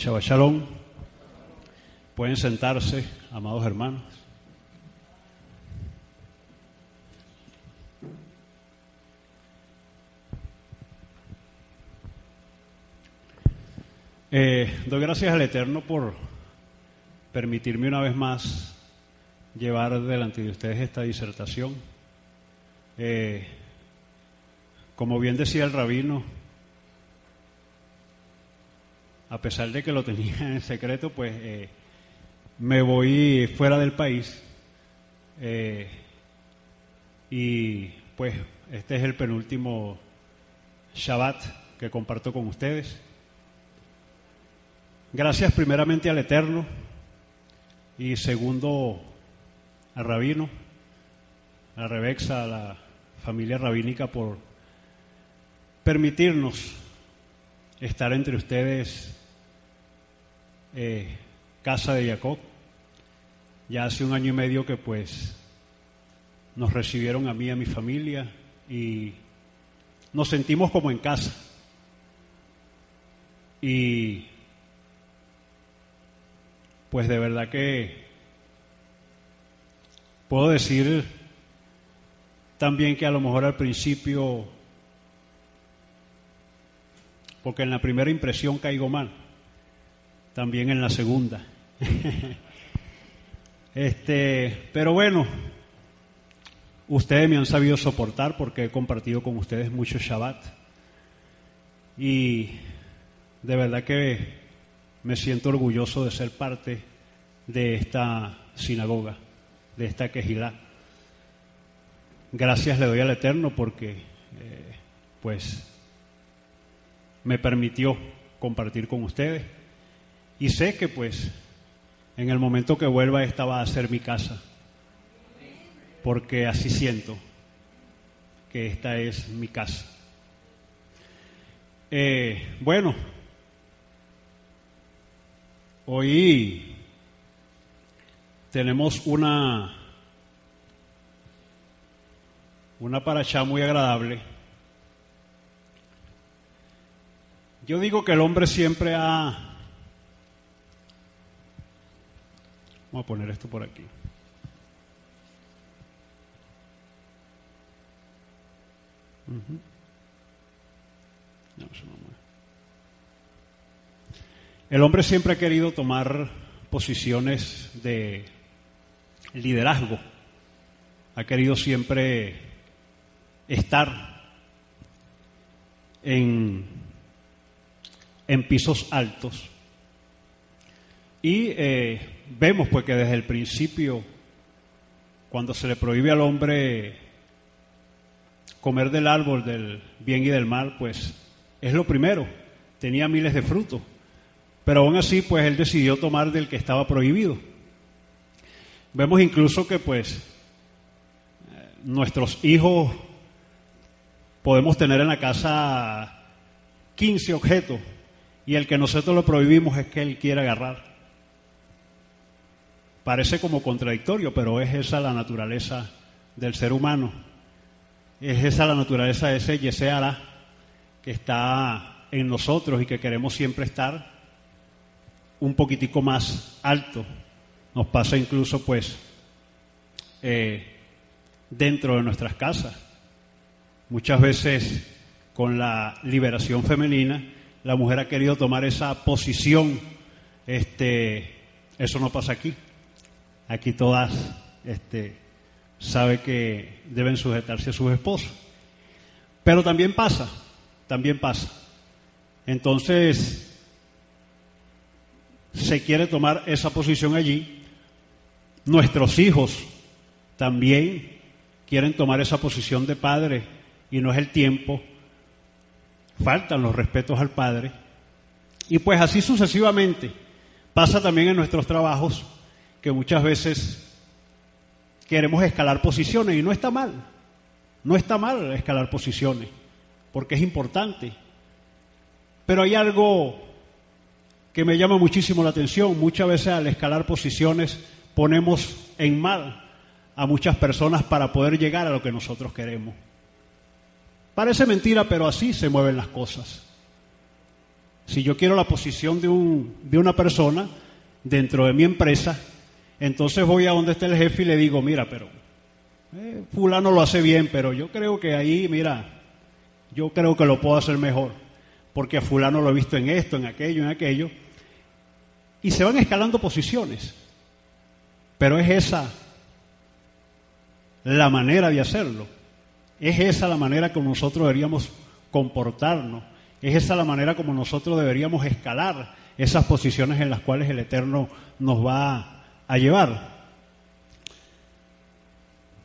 Shabbat Shalom. Pueden sentarse, amados hermanos. Eh, doy gracias al Eterno por permitirme una vez más llevar delante de ustedes esta disertación. Eh, como bien decía el rabino, a pesar de que lo tenía en secreto, pues eh, me voy fuera del país eh, y pues este es el penúltimo Shabbat que comparto con ustedes. Gracias primeramente al Eterno y segundo al Rabino, a Rebexa, a la familia rabínica por permitirnos estar entre ustedes eh, casa de Jacob. Ya hace un año y medio que pues nos recibieron a mí y a mi familia y nos sentimos como en casa. Y pues de verdad que puedo decir también que a lo mejor al principio, porque en la primera impresión caigo mal, también en la segunda. este, pero bueno, ustedes me han sabido soportar porque he compartido con ustedes mucho Shabbat. Y de verdad que me siento orgulloso de ser parte de esta sinagoga, de esta quejilá. Gracias le doy al Eterno porque, eh, pues, me permitió compartir con ustedes y sé que pues en el momento que vuelva esta va a ser mi casa, porque así siento que esta es mi casa. Eh, bueno, hoy tenemos una una paracha muy agradable. Yo digo que el hombre siempre ha Vamos a poner esto por aquí. El hombre siempre ha querido tomar posiciones de liderazgo, ha querido siempre estar en, en pisos altos y eh, vemos pues que desde el principio, cuando se le prohíbe al hombre comer del árbol del bien y del mal, pues es lo primero, tenía miles de frutos, pero aún así pues él decidió tomar del que estaba prohibido. Vemos incluso que pues nuestros hijos podemos tener en la casa 15 objetos y el que nosotros lo prohibimos es que él quiera agarrar. Parece como contradictorio, pero es esa la naturaleza del ser humano. Es esa la naturaleza de ese Yeseara que está en nosotros y que queremos siempre estar un poquitico más alto. Nos pasa incluso pues eh, dentro de nuestras casas. Muchas veces con la liberación femenina, la mujer ha querido tomar esa posición. Este, eso no pasa aquí. Aquí todas este, sabe que deben sujetarse a sus esposos. Pero también pasa, también pasa. Entonces, se quiere tomar esa posición allí. Nuestros hijos también quieren tomar esa posición de padre y no es el tiempo. Faltan los respetos al padre. Y pues así sucesivamente. Pasa también en nuestros trabajos que muchas veces queremos escalar posiciones y no está mal. No está mal escalar posiciones, porque es importante. Pero hay algo que me llama muchísimo la atención. Muchas veces al escalar posiciones ponemos en mal a muchas personas para poder llegar a lo que nosotros queremos. Parece mentira, pero así se mueven las cosas. Si yo quiero la posición de, un, de una persona dentro de mi empresa, entonces voy a donde está el jefe y le digo, mira, pero eh, fulano lo hace bien, pero yo creo que ahí, mira, yo creo que lo puedo hacer mejor, porque a fulano lo he visto en esto, en aquello, en aquello, y se van escalando posiciones, pero es esa la manera de hacerlo, es esa la manera como nosotros deberíamos comportarnos, es esa la manera como nosotros deberíamos escalar esas posiciones en las cuales el Eterno nos va a llevar.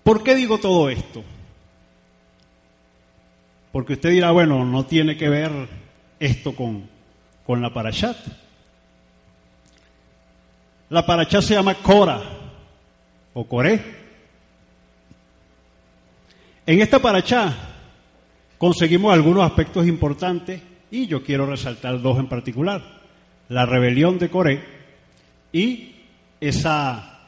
¿Por qué digo todo esto? Porque usted dirá, bueno, no tiene que ver esto con, con la parachat. La parachat se llama Cora o Coré. En esta parachat conseguimos algunos aspectos importantes y yo quiero resaltar dos en particular. La rebelión de Coré y esa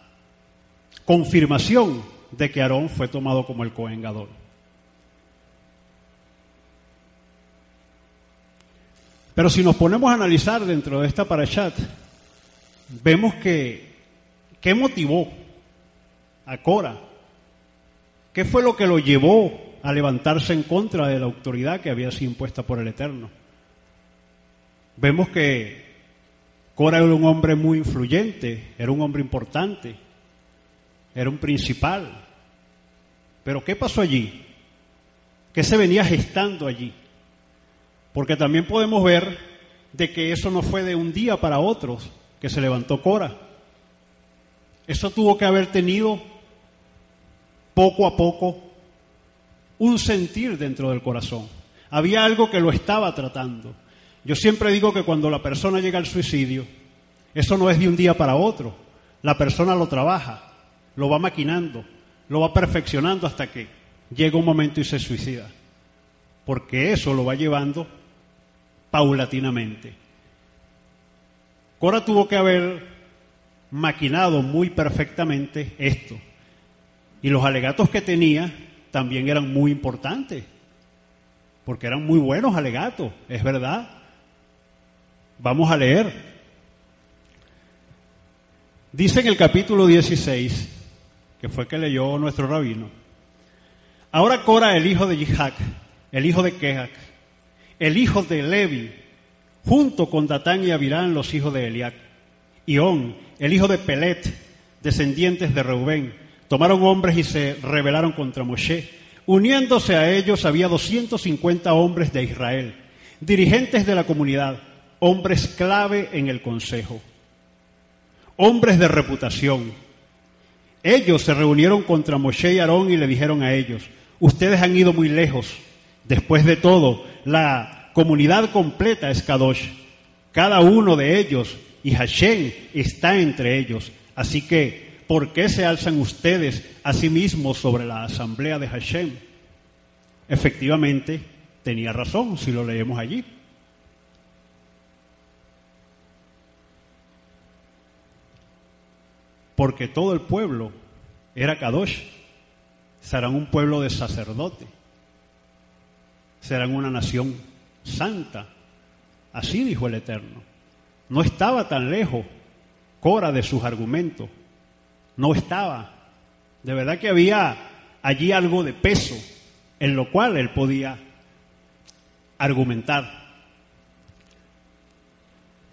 confirmación de que Aarón fue tomado como el Cohen Pero si nos ponemos a analizar dentro de esta parashat, vemos que qué motivó a Cora, qué fue lo que lo llevó a levantarse en contra de la autoridad que había sido impuesta por el Eterno. Vemos que Cora era un hombre muy influyente, era un hombre importante, era un principal. Pero ¿qué pasó allí? ¿Qué se venía gestando allí? Porque también podemos ver de que eso no fue de un día para otro que se levantó Cora. Eso tuvo que haber tenido poco a poco un sentir dentro del corazón. Había algo que lo estaba tratando. Yo siempre digo que cuando la persona llega al suicidio, eso no es de un día para otro. La persona lo trabaja lo va maquinando, lo va perfeccionando hasta que llega un momento y se suicida. Porque eso lo va llevando paulatinamente. Cora tuvo que haber maquinado muy perfectamente esto. Y los alegatos que tenía también eran muy importantes, porque eran muy buenos alegatos, es verdad. Vamos a leer. Dice en el capítulo 16, que fue que leyó nuestro rabino. Ahora Cora, el hijo de Yihac, el hijo de Kehac, el hijo de Levi, junto con Datán y Abirán, los hijos de Eliac, y On, el hijo de Pelet, descendientes de Reubén, tomaron hombres y se rebelaron contra Moshe. Uniéndose a ellos había 250 hombres de Israel, dirigentes de la comunidad, hombres clave en el consejo, hombres de reputación, ellos se reunieron contra Moshe y Aarón y le dijeron a ellos, ustedes han ido muy lejos. Después de todo, la comunidad completa es Kadosh. Cada uno de ellos y Hashem está entre ellos. Así que, ¿por qué se alzan ustedes a sí mismos sobre la asamblea de Hashem? Efectivamente, tenía razón si lo leemos allí. Porque todo el pueblo era Kadosh. Serán un pueblo de sacerdote. Serán una nación santa. Así dijo el Eterno. No estaba tan lejos Cora de sus argumentos. No estaba. De verdad que había allí algo de peso en lo cual él podía argumentar.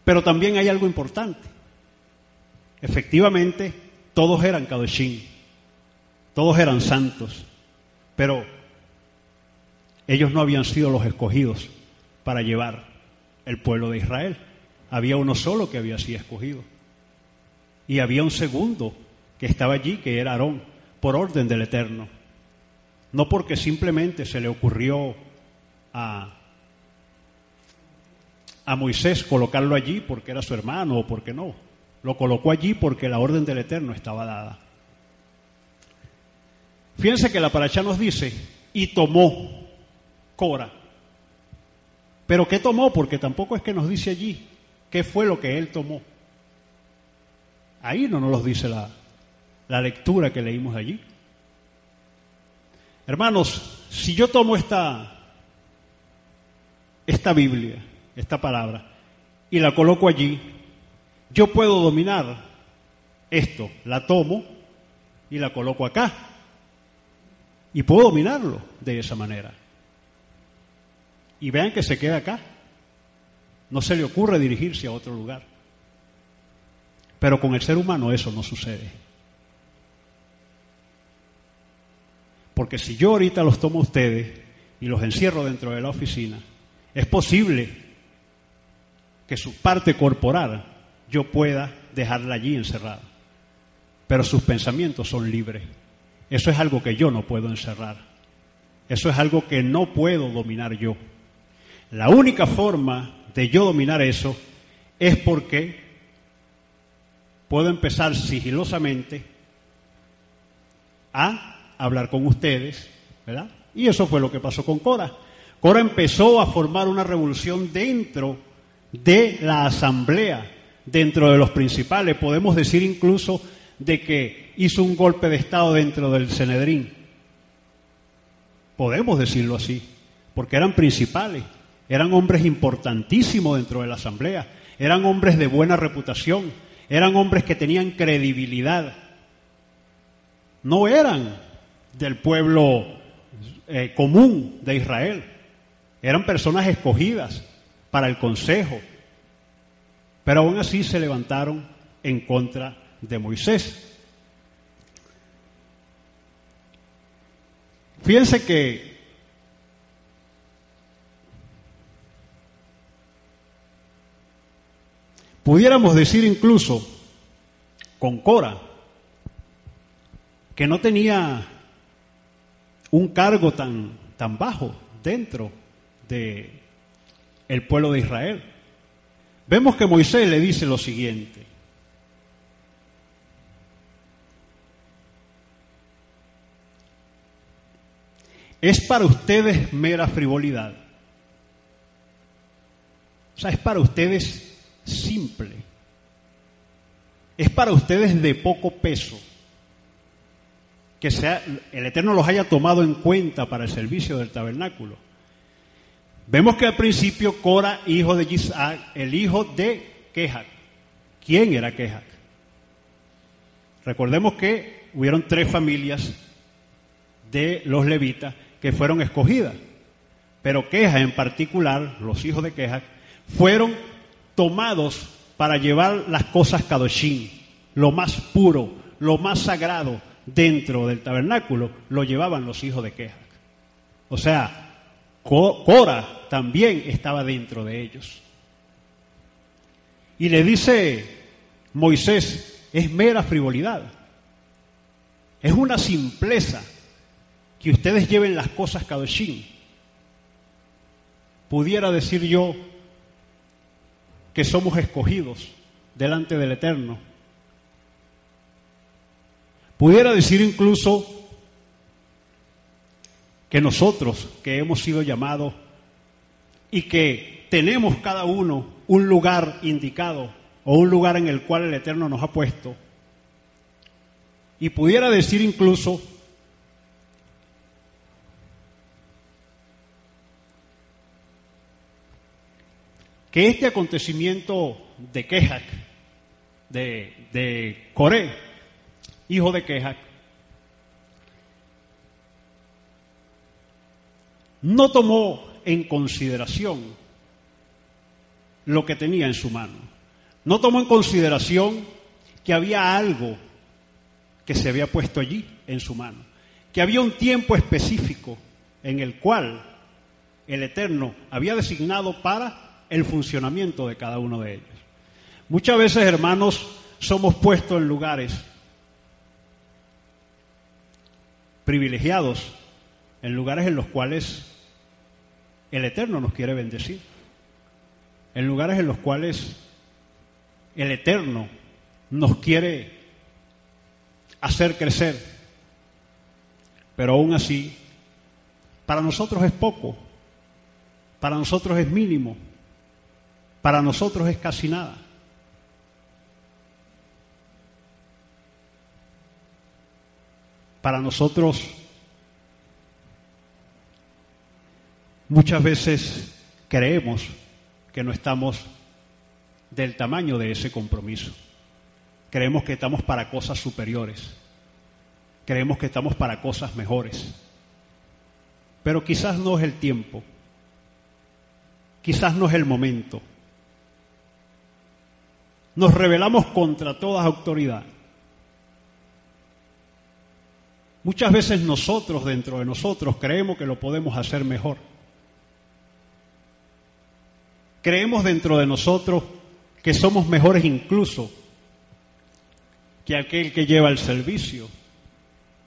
Pero también hay algo importante. Efectivamente, todos eran Kadoshim, todos eran santos, pero ellos no habían sido los escogidos para llevar el pueblo de Israel. Había uno solo que había sido escogido. Y había un segundo que estaba allí, que era Aarón, por orden del Eterno. No porque simplemente se le ocurrió a, a Moisés colocarlo allí porque era su hermano o porque no. Lo colocó allí porque la orden del Eterno estaba dada. Fíjense que la paracha nos dice, y tomó Cora. Pero ¿qué tomó? Porque tampoco es que nos dice allí qué fue lo que él tomó. Ahí no nos lo dice la, la lectura que leímos allí. Hermanos, si yo tomo esta, esta Biblia, esta palabra, y la coloco allí, yo puedo dominar esto, la tomo y la coloco acá. Y puedo dominarlo de esa manera. Y vean que se queda acá. No se le ocurre dirigirse a otro lugar. Pero con el ser humano eso no sucede. Porque si yo ahorita los tomo a ustedes y los encierro dentro de la oficina, es posible que su parte corporal yo pueda dejarla allí encerrada. Pero sus pensamientos son libres. Eso es algo que yo no puedo encerrar. Eso es algo que no puedo dominar yo. La única forma de yo dominar eso es porque puedo empezar sigilosamente a hablar con ustedes, ¿verdad? Y eso fue lo que pasó con Cora. Cora empezó a formar una revolución dentro de la asamblea, dentro de los principales. Podemos decir incluso de que hizo un golpe de Estado dentro del Cenedrín. Podemos decirlo así, porque eran principales, eran hombres importantísimos dentro de la asamblea, eran hombres de buena reputación, eran hombres que tenían credibilidad. No eran del pueblo eh, común de Israel, eran personas escogidas para el consejo, pero aún así se levantaron en contra de Moisés. Fíjense que pudiéramos decir incluso con Cora que no tenía un cargo tan, tan bajo dentro de el pueblo de Israel. Vemos que Moisés le dice lo siguiente: es para ustedes mera frivolidad. O sea, es para ustedes simple. Es para ustedes de poco peso. Que sea, el Eterno los haya tomado en cuenta para el servicio del tabernáculo. Vemos que al principio Cora, hijo de Isaac, el hijo de Kehat. ¿Quién era Kehat? Recordemos que hubieron tres familias de los levitas que fueron escogidas. Pero Quejas en particular, los hijos de Quejas, fueron tomados para llevar las cosas Kadoshim, lo más puro, lo más sagrado dentro del tabernáculo, lo llevaban los hijos de Quejas. O sea, Cora también estaba dentro de ellos. Y le dice Moisés, es mera frivolidad, es una simpleza que ustedes lleven las cosas Kadoshim. Pudiera decir yo que somos escogidos delante del Eterno. Pudiera decir incluso que nosotros que hemos sido llamados y que tenemos cada uno un lugar indicado o un lugar en el cual el Eterno nos ha puesto. Y pudiera decir incluso que este acontecimiento de Quejac, de, de Coré, hijo de Quejac, no tomó en consideración lo que tenía en su mano. No tomó en consideración que había algo que se había puesto allí en su mano, que había un tiempo específico en el cual el Eterno había designado para el funcionamiento de cada uno de ellos. Muchas veces, hermanos, somos puestos en lugares privilegiados, en lugares en los cuales el Eterno nos quiere bendecir, en lugares en los cuales el Eterno nos quiere hacer crecer, pero aún así, para nosotros es poco, para nosotros es mínimo, para nosotros es casi nada. Para nosotros muchas veces creemos que no estamos del tamaño de ese compromiso. Creemos que estamos para cosas superiores. Creemos que estamos para cosas mejores. Pero quizás no es el tiempo. Quizás no es el momento. Nos rebelamos contra toda autoridad. Muchas veces nosotros, dentro de nosotros, creemos que lo podemos hacer mejor. Creemos dentro de nosotros que somos mejores incluso que aquel que lleva el servicio,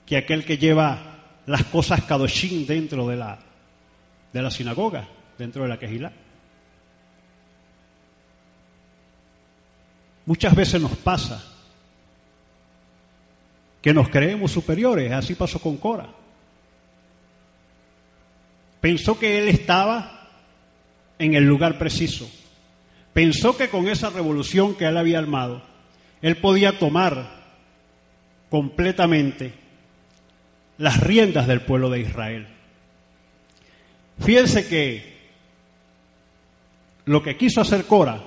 que aquel que lleva las cosas kadoshim dentro de la, de la sinagoga, dentro de la quejilá. Muchas veces nos pasa que nos creemos superiores, así pasó con Cora. Pensó que él estaba en el lugar preciso. Pensó que con esa revolución que él había armado, él podía tomar completamente las riendas del pueblo de Israel. Fíjense que lo que quiso hacer Cora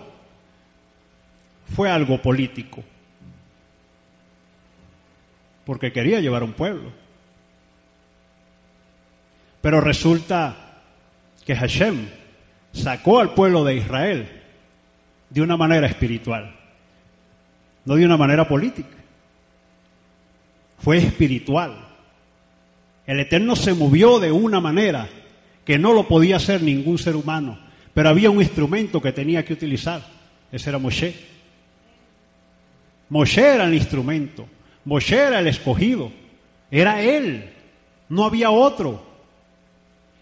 fue algo político, porque quería llevar un pueblo. Pero resulta que Hashem sacó al pueblo de Israel de una manera espiritual, no de una manera política. Fue espiritual. El Eterno se movió de una manera que no lo podía hacer ningún ser humano, pero había un instrumento que tenía que utilizar. Ese era Moshe. Moshe era el instrumento, Moshe era el escogido, era él, no había otro.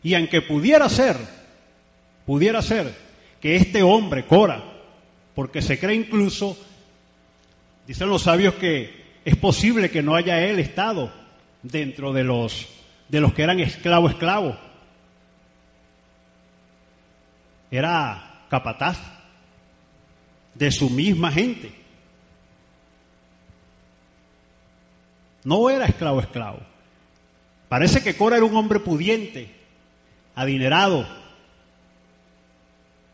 Y aunque pudiera ser pudiera ser que este hombre, Cora, porque se cree incluso, dicen los sabios que es posible que no haya él estado dentro de los, de los que eran esclavo esclavo. Era capataz de su misma gente. No era esclavo esclavo. Parece que Cora era un hombre pudiente, adinerado,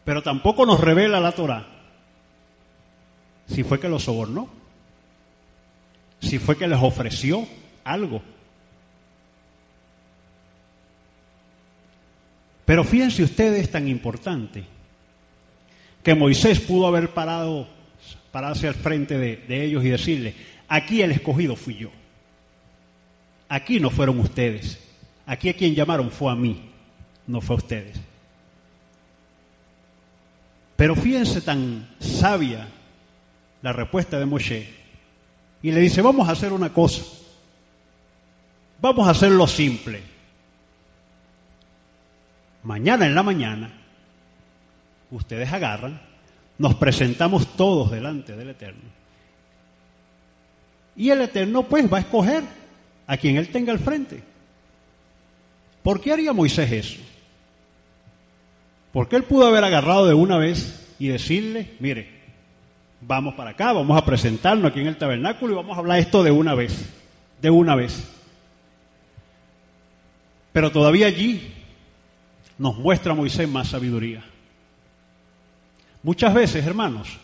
pero tampoco nos revela la Torah si fue que lo sobornó, si fue que les ofreció algo. Pero fíjense ustedes tan importante que Moisés pudo haber parado, pararse al frente de, de ellos y decirle, aquí el escogido fui yo. Aquí no fueron ustedes. Aquí a quien llamaron fue a mí, no fue a ustedes. Pero fíjense tan sabia la respuesta de Moshe. Y le dice, vamos a hacer una cosa. Vamos a hacerlo simple. Mañana en la mañana, ustedes agarran, nos presentamos todos delante del Eterno. Y el Eterno pues va a escoger a quien Él tenga al frente. ¿Por qué haría Moisés eso? Porque él pudo haber agarrado de una vez y decirle, mire, vamos para acá, vamos a presentarnos aquí en el tabernáculo y vamos a hablar esto de una vez, de una vez. Pero todavía allí nos muestra Moisés más sabiduría. Muchas veces, hermanos,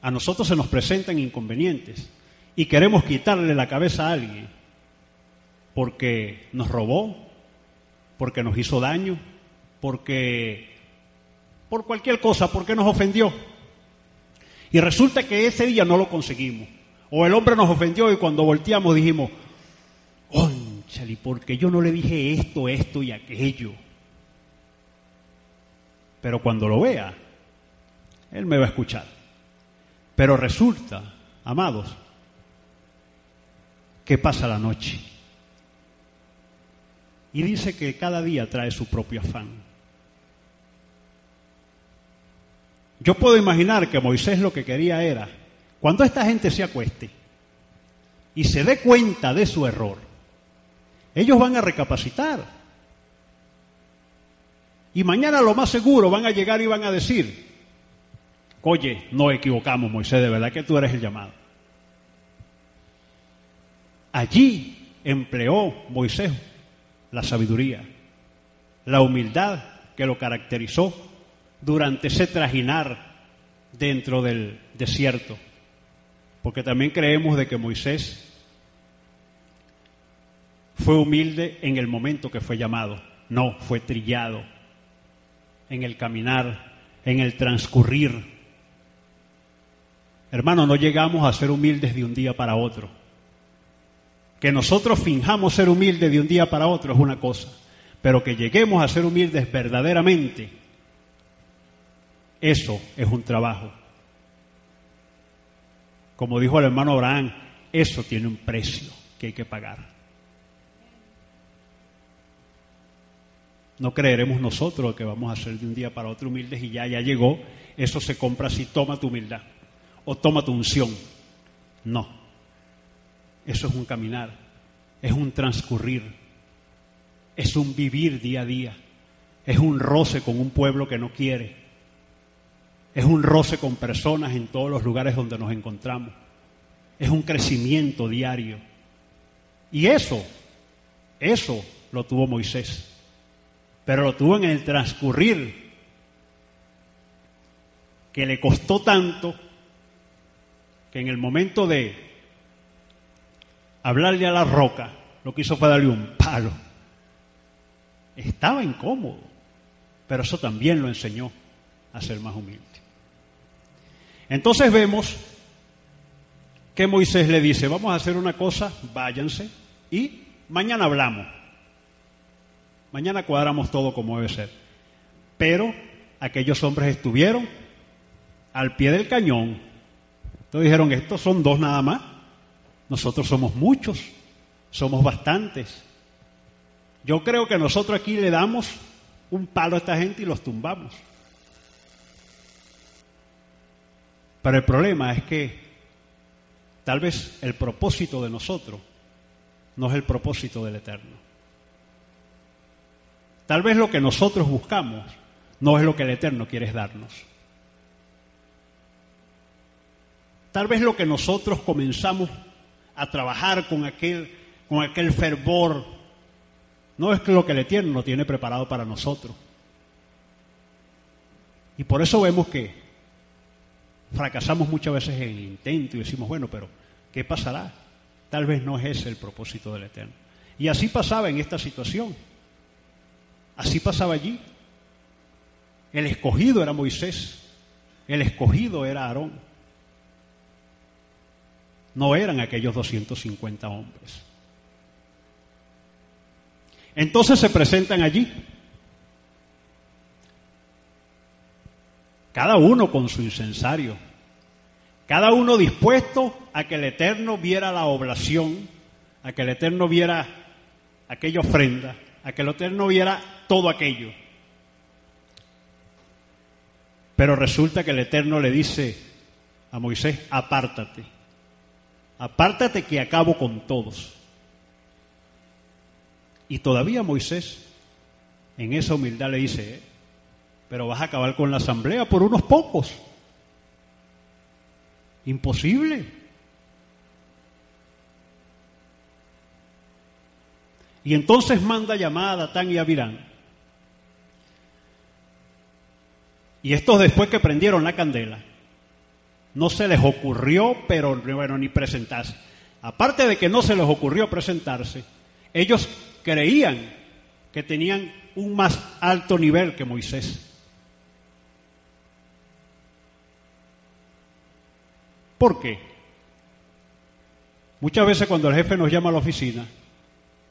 a nosotros se nos presentan inconvenientes y queremos quitarle la cabeza a alguien porque nos robó, porque nos hizo daño, porque por cualquier cosa, porque nos ofendió. Y resulta que ese día no lo conseguimos. O el hombre nos ofendió y cuando volteamos dijimos, ¡Conchale! porque yo no le dije esto, esto y aquello. Pero cuando lo vea, él me va a escuchar. Pero resulta, amados, que pasa la noche y dice que cada día trae su propio afán. Yo puedo imaginar que Moisés lo que quería era, cuando esta gente se acueste y se dé cuenta de su error, ellos van a recapacitar. Y mañana lo más seguro van a llegar y van a decir, oye, no equivocamos Moisés, de verdad que tú eres el llamado. Allí empleó Moisés la sabiduría, la humildad que lo caracterizó durante ese trajinar dentro del desierto. Porque también creemos de que Moisés fue humilde en el momento que fue llamado. No, fue trillado en el caminar, en el transcurrir. Hermano, no llegamos a ser humildes de un día para otro. Que nosotros finjamos ser humildes de un día para otro es una cosa, pero que lleguemos a ser humildes verdaderamente, eso es un trabajo. Como dijo el hermano Abraham, eso tiene un precio que hay que pagar. No creeremos nosotros que vamos a ser de un día para otro humildes y ya, ya llegó. Eso se compra así, toma tu humildad o toma tu unción. No. Eso es un caminar, es un transcurrir, es un vivir día a día, es un roce con un pueblo que no quiere, es un roce con personas en todos los lugares donde nos encontramos, es un crecimiento diario. Y eso, eso lo tuvo Moisés pero lo tuvo en el transcurrir, que le costó tanto que en el momento de hablarle a la roca, lo que hizo fue darle un palo. Estaba incómodo, pero eso también lo enseñó a ser más humilde. Entonces vemos que Moisés le dice, vamos a hacer una cosa, váyanse y mañana hablamos. Mañana cuadramos todo como debe ser. Pero aquellos hombres estuvieron al pie del cañón. Entonces dijeron, estos son dos nada más. Nosotros somos muchos, somos bastantes. Yo creo que nosotros aquí le damos un palo a esta gente y los tumbamos. Pero el problema es que tal vez el propósito de nosotros no es el propósito del Eterno. Tal vez lo que nosotros buscamos no es lo que el Eterno quiere darnos. Tal vez lo que nosotros comenzamos a trabajar con aquel, con aquel fervor no es lo que el Eterno tiene preparado para nosotros. Y por eso vemos que fracasamos muchas veces en el intento y decimos, bueno, pero ¿qué pasará? Tal vez no es ese el propósito del Eterno. Y así pasaba en esta situación. Así pasaba allí. El escogido era Moisés, el escogido era Aarón. No eran aquellos 250 hombres. Entonces se presentan allí. Cada uno con su incensario. Cada uno dispuesto a que el Eterno viera la oblación, a que el Eterno viera aquella ofrenda, a que el Eterno viera todo aquello. Pero resulta que el Eterno le dice a Moisés, apártate, apártate que acabo con todos. Y todavía Moisés en esa humildad le dice, eh, pero vas a acabar con la asamblea por unos pocos. Imposible. Y entonces manda llamada a Datán y a Virán Y estos después que prendieron la candela, no se les ocurrió, pero bueno, ni presentarse. Aparte de que no se les ocurrió presentarse, ellos creían que tenían un más alto nivel que Moisés. ¿Por qué? Muchas veces cuando el jefe nos llama a la oficina,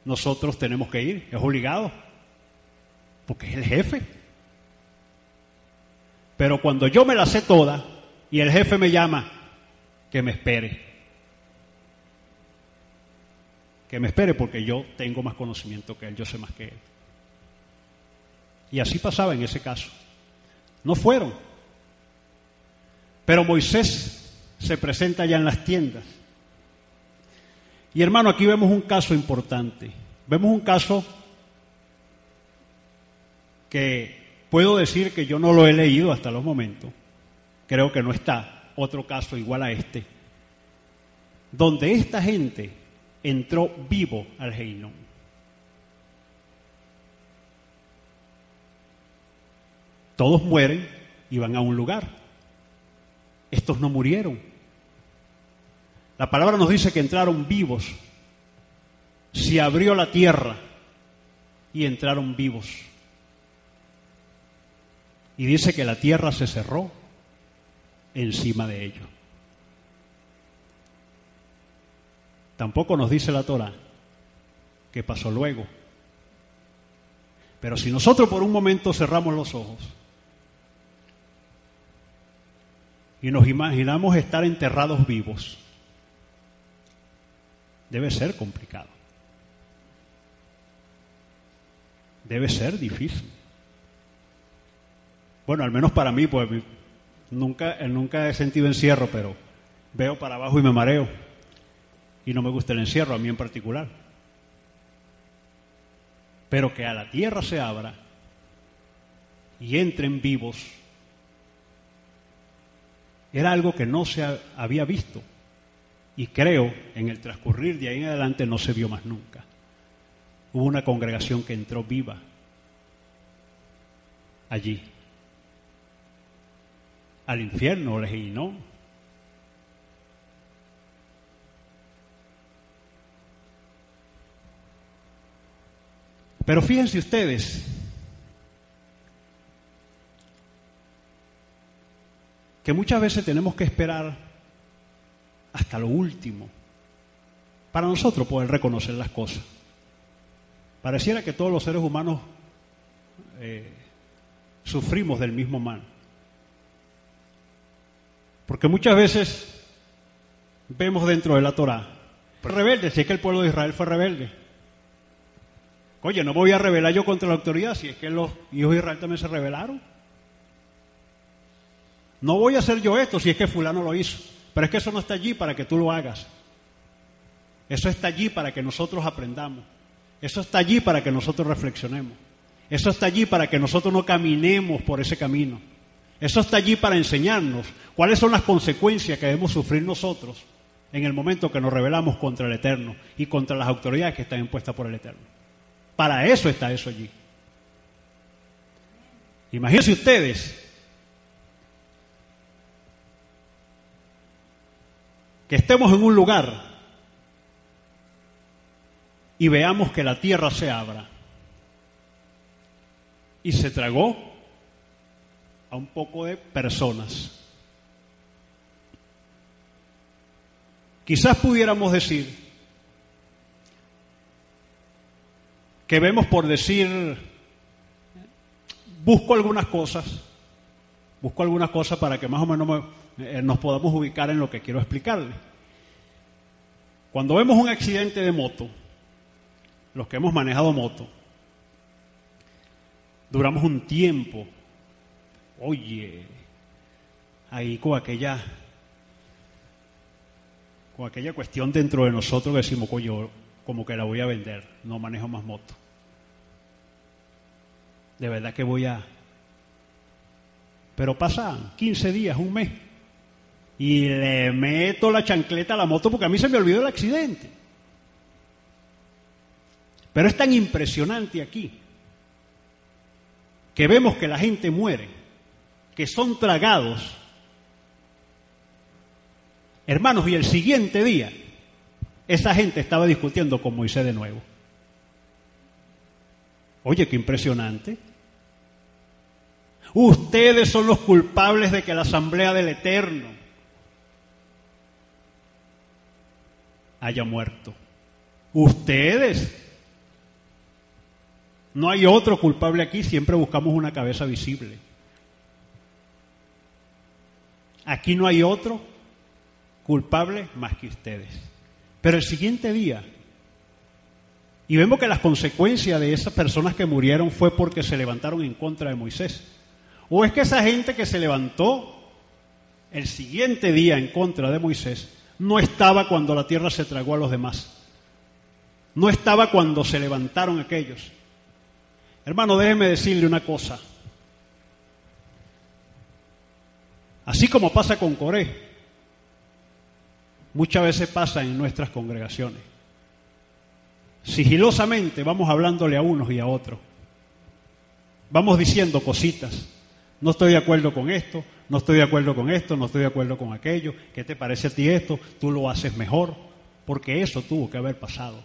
nosotros tenemos que ir, es obligado, porque es el jefe. Pero cuando yo me la sé toda y el jefe me llama, que me espere. Que me espere porque yo tengo más conocimiento que él, yo sé más que él. Y así pasaba en ese caso. No fueron. Pero Moisés se presenta ya en las tiendas. Y hermano, aquí vemos un caso importante. Vemos un caso que Puedo decir que yo no lo he leído hasta los momentos. Creo que no está otro caso igual a este. Donde esta gente entró vivo al Heinón. Todos mueren, y van a un lugar. Estos no murieron. La palabra nos dice que entraron vivos. Se abrió la tierra y entraron vivos. Y dice que la tierra se cerró encima de ellos. Tampoco nos dice la Torah que pasó luego. Pero si nosotros por un momento cerramos los ojos y nos imaginamos estar enterrados vivos, debe ser complicado. Debe ser difícil. Bueno, al menos para mí, pues nunca, nunca he sentido encierro, pero veo para abajo y me mareo. Y no me gusta el encierro, a mí en particular. Pero que a la tierra se abra y entren vivos, era algo que no se había visto. Y creo, en el transcurrir de ahí en adelante no se vio más nunca. Hubo una congregación que entró viva allí. Al infierno les no. Pero fíjense ustedes, que muchas veces tenemos que esperar hasta lo último para nosotros poder reconocer las cosas. Pareciera que todos los seres humanos eh, sufrimos del mismo mal. Porque muchas veces vemos dentro de la Torah, rebelde, si es que el pueblo de Israel fue rebelde. Oye, no voy a rebelar yo contra la autoridad si es que los hijos de Israel también se rebelaron. No voy a hacer yo esto si es que fulano lo hizo. Pero es que eso no está allí para que tú lo hagas. Eso está allí para que nosotros aprendamos. Eso está allí para que nosotros reflexionemos. Eso está allí para que nosotros no caminemos por ese camino. Eso está allí para enseñarnos cuáles son las consecuencias que debemos sufrir nosotros en el momento que nos rebelamos contra el Eterno y contra las autoridades que están impuestas por el Eterno. Para eso está eso allí. Imagínense ustedes que estemos en un lugar y veamos que la tierra se abra. Y se tragó a un poco de personas. Quizás pudiéramos decir que vemos por decir, busco algunas cosas, busco algunas cosas para que más o menos eh, nos podamos ubicar en lo que quiero explicarle. Cuando vemos un accidente de moto, los que hemos manejado moto, duramos un tiempo, oye, ahí con aquella, con aquella cuestión dentro de nosotros que decimos, oye, como que la voy a vender, no manejo más moto. De verdad que voy a... Pero pasan 15 días, un mes, y le meto la chancleta a la moto porque a mí se me olvidó el accidente. Pero es tan impresionante aquí que vemos que la gente muere, que son tragados. Hermanos, y el siguiente día, esa gente estaba discutiendo con Moisés de nuevo. Oye, qué impresionante. Ustedes son los culpables de que la asamblea del Eterno haya muerto. Ustedes no hay otro culpable aquí, siempre buscamos una cabeza visible. Aquí no hay otro culpable más que ustedes. Pero el siguiente día, y vemos que las consecuencias de esas personas que murieron fue porque se levantaron en contra de Moisés. O es que esa gente que se levantó el siguiente día en contra de Moisés no estaba cuando la tierra se tragó a los demás. No estaba cuando se levantaron aquellos. Hermano, déjeme decirle una cosa. Así como pasa con Coré, muchas veces pasa en nuestras congregaciones. Sigilosamente vamos hablándole a unos y a otros. Vamos diciendo cositas. No estoy de acuerdo con esto, no estoy de acuerdo con esto, no estoy de acuerdo con aquello. ¿Qué te parece a ti esto? Tú lo haces mejor. Porque eso tuvo que haber pasado.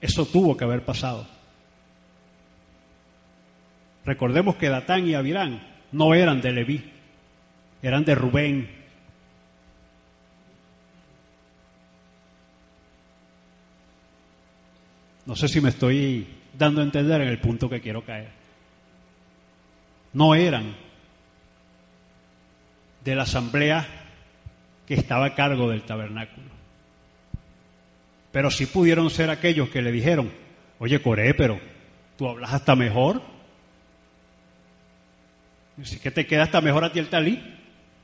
Eso tuvo que haber pasado. Recordemos que Datán y Abirán no eran de Leví, eran de Rubén. No sé si me estoy dando a entender en el punto que quiero caer. No eran de la asamblea que estaba a cargo del tabernáculo. Pero sí pudieron ser aquellos que le dijeron, oye Coré, pero tú hablas hasta mejor. Así que te queda hasta mejor a ti el talí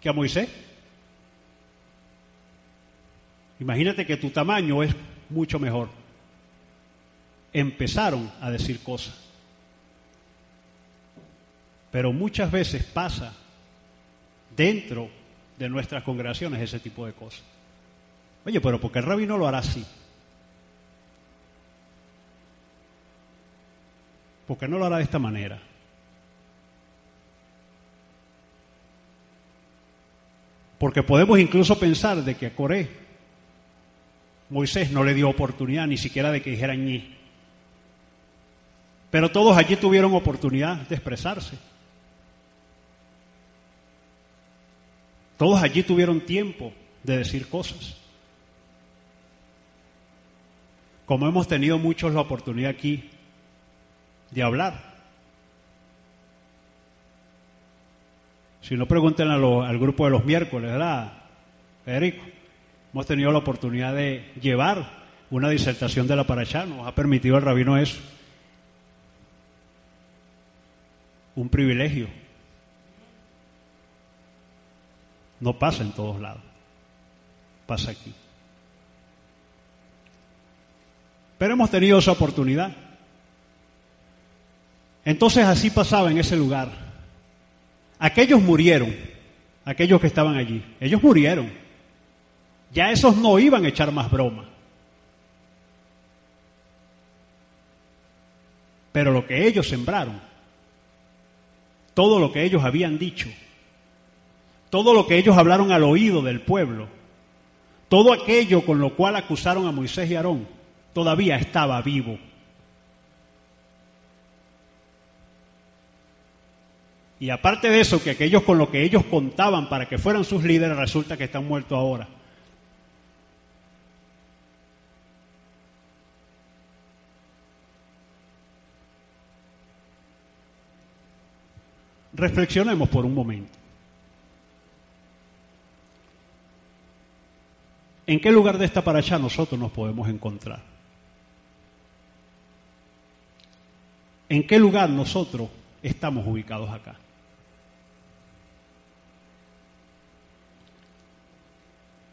que a Moisés. Imagínate que tu tamaño es mucho mejor. Empezaron a decir cosas. Pero muchas veces pasa dentro de nuestras congregaciones ese tipo de cosas. Oye, pero ¿por qué el rabí no lo hará así? ¿Por qué no lo hará de esta manera? Porque podemos incluso pensar de que a Coré Moisés no le dio oportunidad ni siquiera de que dijera ñi. Pero todos allí tuvieron oportunidad de expresarse. Todos allí tuvieron tiempo de decir cosas. Como hemos tenido muchos la oportunidad aquí de hablar. Si no, pregunten al grupo de los miércoles, ¿verdad, Federico? Hemos tenido la oportunidad de llevar una disertación de la Parashá, nos ha permitido el rabino eso. Un privilegio. No pasa en todos lados, pasa aquí. Pero hemos tenido esa oportunidad. Entonces así pasaba en ese lugar. Aquellos murieron, aquellos que estaban allí, ellos murieron. Ya esos no iban a echar más broma. Pero lo que ellos sembraron, todo lo que ellos habían dicho, todo lo que ellos hablaron al oído del pueblo, todo aquello con lo cual acusaron a Moisés y Aarón, todavía estaba vivo. Y aparte de eso, que aquellos con lo que ellos contaban para que fueran sus líderes resulta que están muertos ahora. Reflexionemos por un momento. ¿En qué lugar de esta paracha nosotros nos podemos encontrar? ¿En qué lugar nosotros estamos ubicados acá?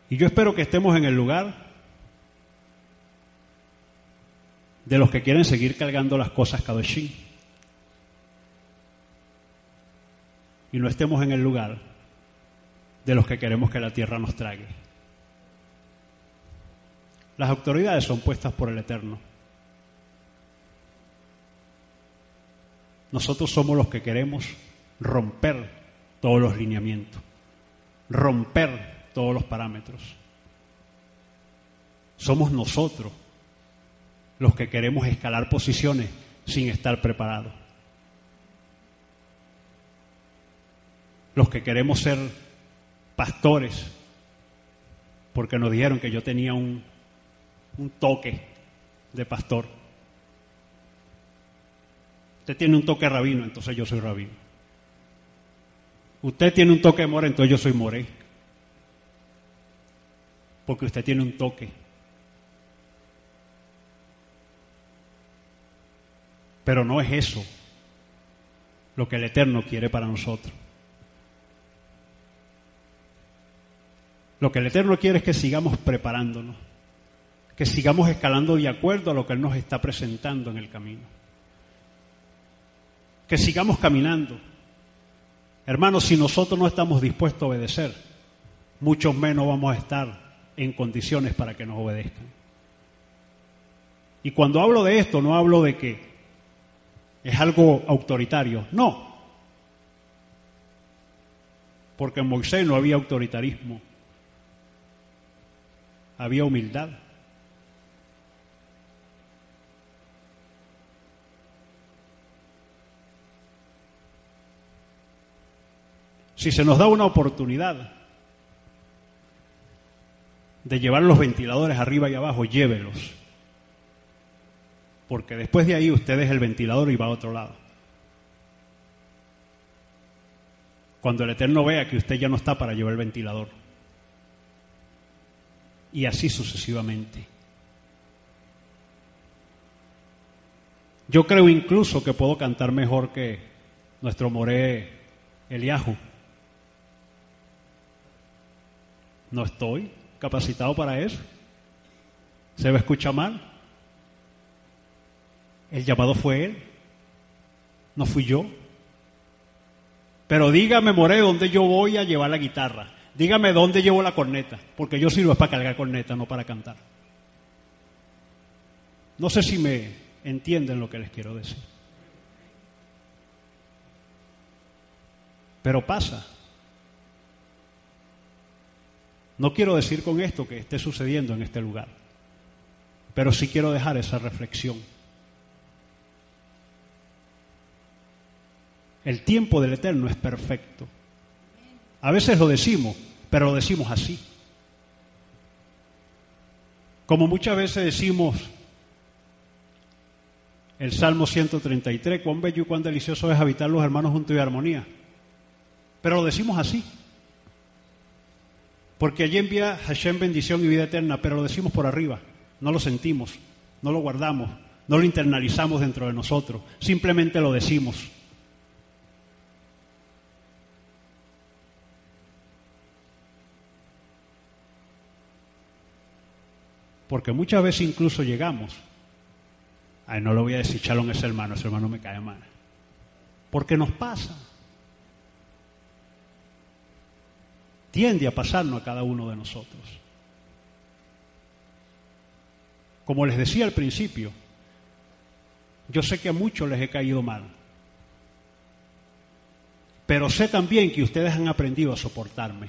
Y yo espero que estemos en el lugar de los que quieren seguir cargando las cosas Kadoshim. Y no estemos en el lugar de los que queremos que la tierra nos trague. Las autoridades son puestas por el Eterno. Nosotros somos los que queremos romper todos los lineamientos, romper todos los parámetros. Somos nosotros los que queremos escalar posiciones sin estar preparados. Los que queremos ser pastores porque nos dijeron que yo tenía un, toque de pastor. Usted tiene un toque rabino, entonces yo soy rabino. Usted tiene un toque de entonces yo soy more porque usted tiene un toque. Pero no es eso lo que el Eterno quiere para nosotros. Lo que el Eterno quiere es que sigamos preparándonos, que sigamos escalando de acuerdo a lo que Él nos está presentando en el camino, que sigamos caminando. Hermanos, si nosotros no estamos dispuestos a obedecer, mucho menos vamos a estar en condiciones para que nos obedezcan. Y cuando hablo de esto, no hablo de que es algo autoritario. No. Porque en Moisés no había autoritarismo, había humildad. Si se nos da una oportunidad de llevar los ventiladores arriba y abajo, llévelos. Porque después de ahí usted es el ventilador y va a otro lado. Cuando el Eterno vea que usted ya no está para llevar el ventilador. Y así sucesivamente. Yo creo incluso que puedo cantar mejor que nuestro Moré Eliahu. No estoy capacitado para eso. ¿Se me escucha mal? El llamado fue él, no fui yo. Pero dígame, More, dónde yo voy a llevar la guitarra. Dígame dónde llevo la corneta, porque yo sirvo para cargar corneta, no para cantar. No sé si me entienden lo que les quiero decir. Pero pasa. No quiero decir con esto que esté sucediendo en este lugar, pero sí quiero dejar esa reflexión. El tiempo del Eterno es perfecto. A veces lo decimos, pero lo decimos así. Como muchas veces decimos el Salmo 133, cuán bello y cuán delicioso es habitar los hermanos juntos y armonía. Pero lo decimos así. Porque allí envía Hashem bendición y vida eterna, pero lo decimos por arriba, no lo sentimos, no lo guardamos, no lo internalizamos dentro de nosotros, simplemente lo decimos. Porque muchas veces incluso llegamos, ay, no lo voy a decir, Chalón ese hermano, ese hermano me cae mal, porque nos pasa. Tiende a pasarnos a cada uno de nosotros. Como les decía al principio, yo sé que a muchos les he caído mal, pero sé también que ustedes han aprendido a soportarme.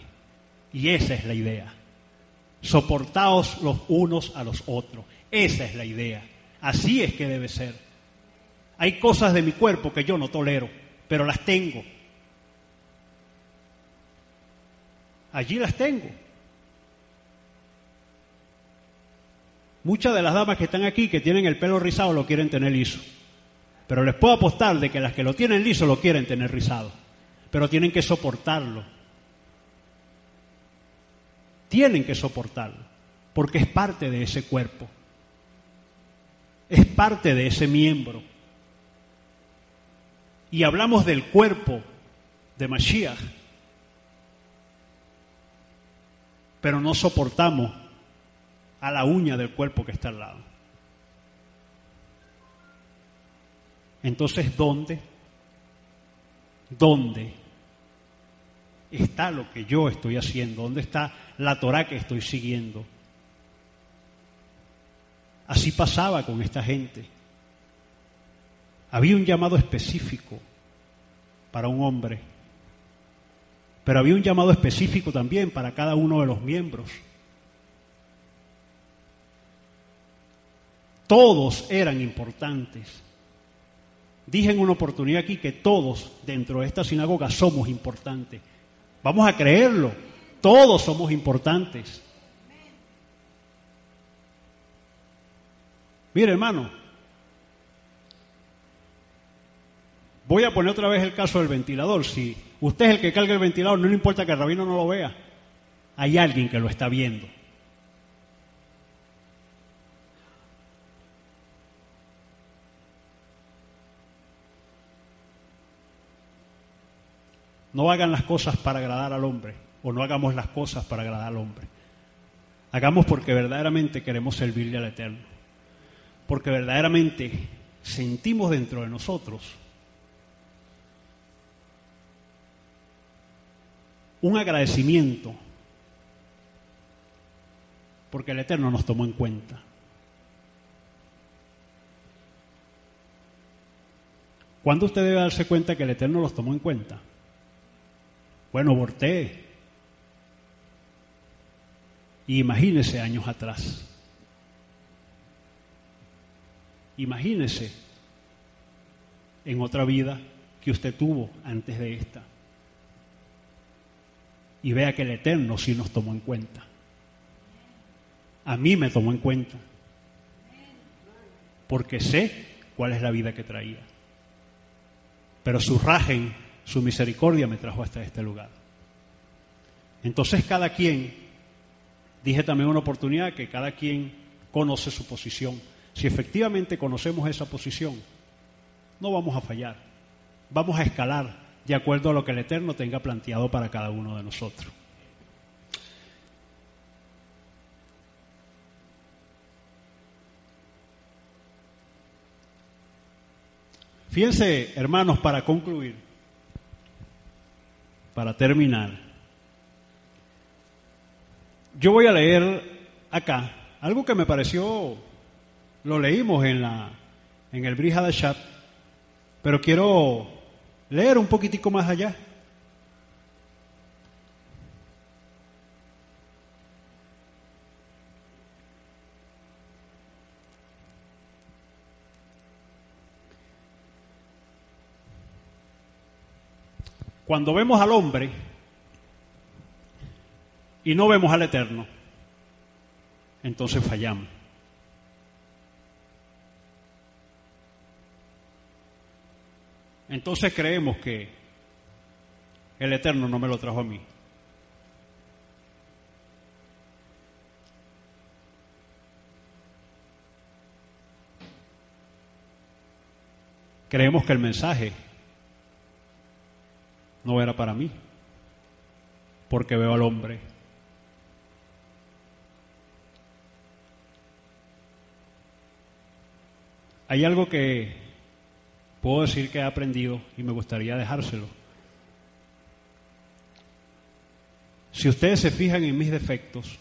Y esa es la idea. Soportaos los unos a los otros. Esa es la idea. Así es que debe ser. Hay cosas de mi cuerpo que yo no tolero, pero las tengo. Allí las tengo. Muchas de las damas que están aquí que tienen el pelo rizado lo quieren tener liso. Pero les puedo apostar de que las que lo tienen liso lo quieren tener rizado. Pero tienen que soportarlo. Tienen que soportarlo. Porque es parte de ese cuerpo. Es parte de ese miembro. Y hablamos del cuerpo de Mashiach pero no soportamos a la uña del cuerpo que está al lado. Entonces, ¿dónde? ¿Dónde está lo que yo estoy haciendo? ¿Dónde está la Torah que estoy siguiendo? Así pasaba con esta gente. Había un llamado específico para un hombre pero había un llamado específico también para cada uno de los miembros. Todos eran importantes. Dije en una oportunidad aquí que todos dentro de esta sinagoga somos importantes. Vamos a creerlo. Todos somos importantes. Mire, hermano, voy a poner otra vez el caso del ventilador. Si Usted es el que carga el ventilador, no le importa que el rabino no lo vea. Hay alguien que lo está viendo. No hagan las cosas para agradar al hombre, o no hagamos las cosas para agradar al hombre. Hagamos porque verdaderamente queremos servirle al Eterno. Porque verdaderamente sentimos dentro de nosotros un agradecimiento, porque el Eterno nos tomó en cuenta. ¿Cuándo usted debe darse cuenta que el Eterno los tomó en cuenta? Bueno, voltee. Y imagínese años atrás. Imagínese en otra vida que usted tuvo antes de esta. Y vea que el Eterno sí nos tomó en cuenta. A mí me tomó en cuenta. Porque sé cuál es la vida que traía. Pero su rajen, su misericordia me trajo hasta este lugar. Entonces cada quien, dije también una oportunidad que cada quien conoce su posición. Si efectivamente conocemos esa posición, no vamos a fallar. Vamos a escalar de acuerdo a lo que el Eterno tenga planteado para cada uno de nosotros. Fíjense, hermanos, para concluir, para terminar, yo voy a leer acá algo que me pareció, lo leímos en, la, en el Brihadashat, pero quiero leer un poquitico más allá. Cuando vemos al hombre y no vemos al eterno, entonces fallamos. Entonces creemos que el eterno no me lo trajo a mí. Creemos que el mensaje no era para mí, porque veo al hombre. Hay algo que puedo decir que he aprendido y me gustaría dejárselo. Si ustedes se fijan en mis defectos,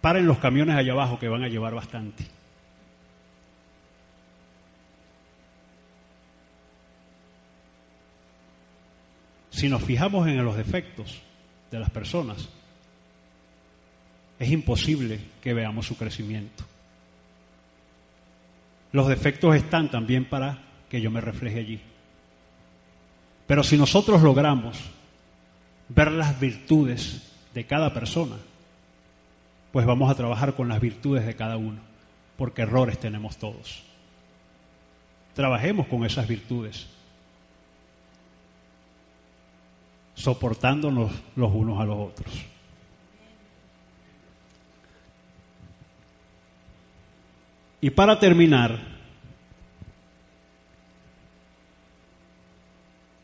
paren los camiones allá abajo que van a llevar bastante. si nos fijamos en los defectos de las personas, es imposible que veamos su crecimiento. Los defectos están también para que yo me refleje allí. Pero si nosotros logramos ver las virtudes de cada persona, pues vamos a trabajar con las virtudes de cada uno, porque errores tenemos todos. Trabajemos con esas virtudes soportándonos los unos a los otros. Y para terminar,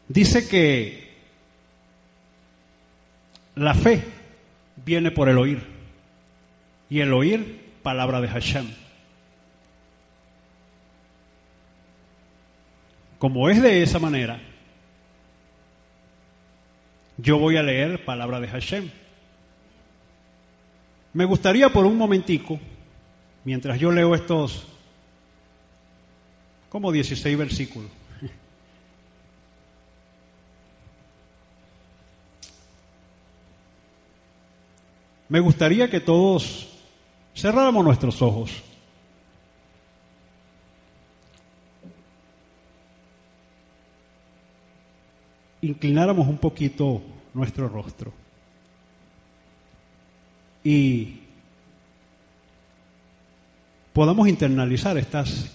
dice que la fe viene por el oír y el oír palabra de Hashem. Como es de esa manera, yo voy a leer palabra de Hashem. Me gustaría por un momentico, mientras yo leo estos como 16 versículos, me gustaría que todos cerráramos nuestros ojos. inclináramos un poquito nuestro rostro y podamos internalizar estas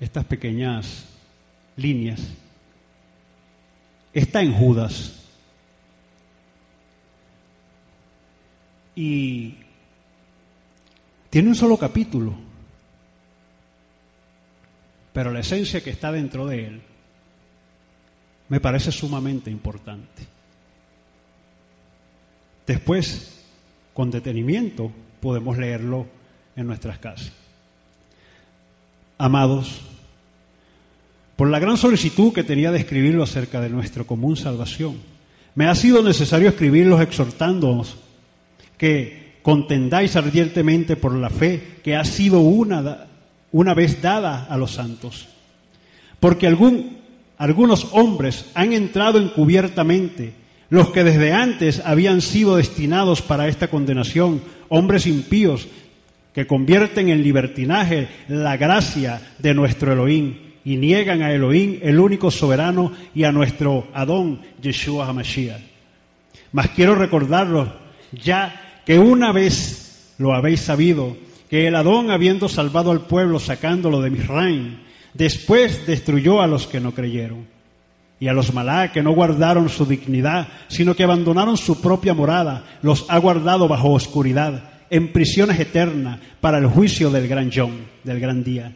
estas pequeñas líneas. Está en Judas. Y tiene un solo capítulo. Pero la esencia que está dentro de él me parece sumamente importante. Después, con detenimiento, podemos leerlo en nuestras casas. Amados, por la gran solicitud que tenía de escribirlo acerca de nuestra común salvación, me ha sido necesario escribirlos exhortándonos que contendáis ardientemente por la fe que ha sido una, una vez dada a los santos. Porque algún, algunos hombres han entrado encubiertamente, los que desde antes habían sido destinados para esta condenación, hombres impíos, que convierten en libertinaje la gracia de nuestro Elohim y niegan a Elohim, el único soberano, y a nuestro Adón, Yeshua HaMashiach. Mas quiero recordaros ya que una vez lo habéis sabido, que el Adón, habiendo salvado al pueblo sacándolo de Misraim, después destruyó a los que no creyeron. Y a los malá que no guardaron su dignidad, sino que abandonaron su propia morada, los ha guardado bajo oscuridad, en prisiones eternas, para el juicio del gran John, del gran día.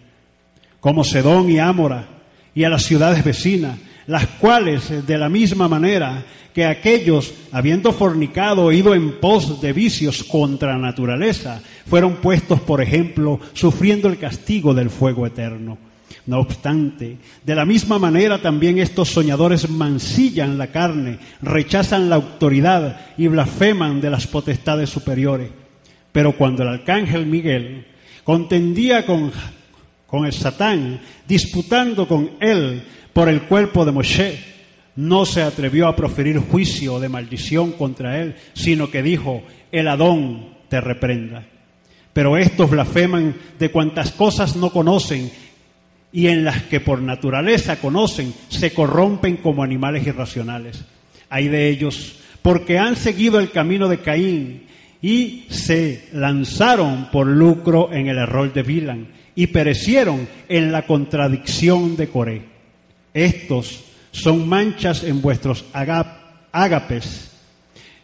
Como Sedón y Ámora, y a las ciudades vecinas, las cuales, de la misma manera que aquellos, habiendo fornicado, ido en pos de vicios contra la naturaleza, fueron puestos, por ejemplo, sufriendo el castigo del fuego eterno. No obstante, de la misma manera también estos soñadores mancillan la carne, rechazan la autoridad y blasfeman de las potestades superiores. Pero cuando el arcángel Miguel contendía con, con el Satán, disputando con él por el cuerpo de Moshe, no se atrevió a proferir juicio de maldición contra él, sino que dijo, el Adón te reprenda. Pero estos blasfeman de cuantas cosas no conocen y en las que por naturaleza conocen, se corrompen como animales irracionales. Hay de ellos, porque han seguido el camino de Caín y se lanzaron por lucro en el error de Bilan y perecieron en la contradicción de Coré. Estos son manchas en vuestros ágapes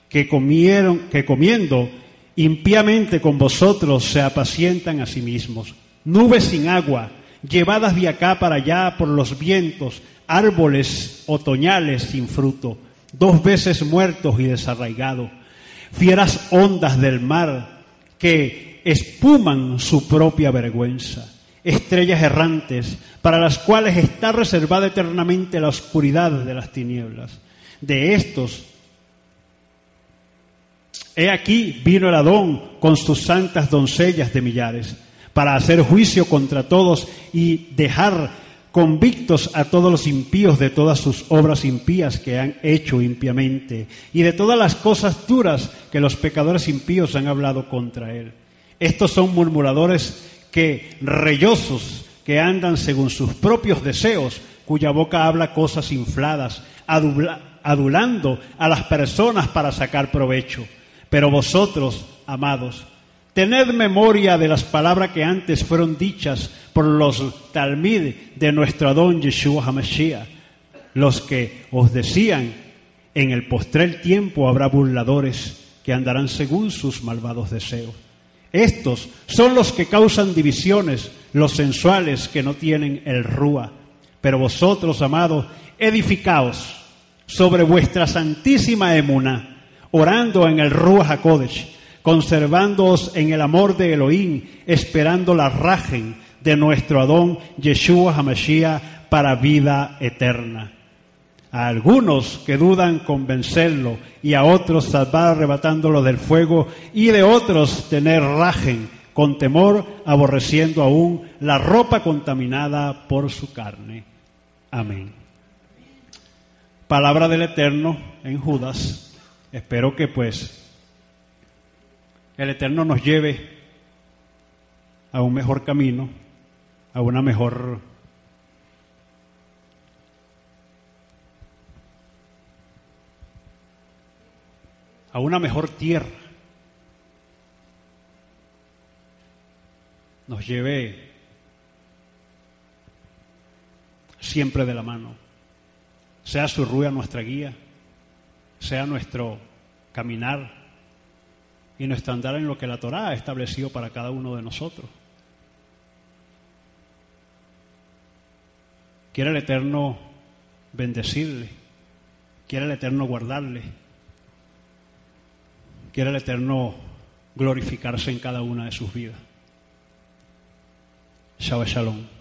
que comieron, que comiendo impíamente con vosotros se apacientan a sí mismos. Nubes sin agua, llevadas de acá para allá por los vientos, árboles otoñales sin fruto, dos veces muertos y desarraigados, fieras ondas del mar que espuman su propia vergüenza estrellas errantes, para las cuales está reservada eternamente la oscuridad de las tinieblas. De estos, he aquí vino el Adón con sus santas doncellas de millares, para hacer juicio contra todos y dejar convictos a todos los impíos de todas sus obras impías que han hecho impiamente y de todas las cosas duras que los pecadores impíos han hablado contra él. Estos son murmuradores que reyosos que andan según sus propios deseos, cuya boca habla cosas infladas, adulando a las personas para sacar provecho. Pero vosotros, amados, tened memoria de las palabras que antes fueron dichas por los talmid de nuestro Adón Yeshua HaMashiach, los que os decían, en el postrer tiempo habrá burladores que andarán según sus malvados deseos. Estos son los que causan divisiones, los sensuales que no tienen el rúa. Pero vosotros, amados, edificaos sobre vuestra santísima emuna, orando en el Rúa Hakodesh, conservándoos en el amor de Elohim, esperando la rajen de nuestro Adón Yeshua HaMashiach para vida eterna. A algunos que dudan convencerlo y a otros salvar arrebatándolo del fuego y de otros tener rajen con temor, aborreciendo aún la ropa contaminada por su carne. Amén. Palabra del Eterno en Judas. Espero que pues el Eterno nos lleve a un mejor camino, a una mejor a una mejor tierra, nos lleve siempre de la mano, sea su rueda nuestra guía, sea nuestro caminar y nuestro andar en lo que la Torá ha establecido para cada uno de nosotros. Quiere el Eterno bendecirle, quiere el Eterno guardarle Quiere el Eterno glorificarse en cada una de sus vidas. Shabbat Shalom.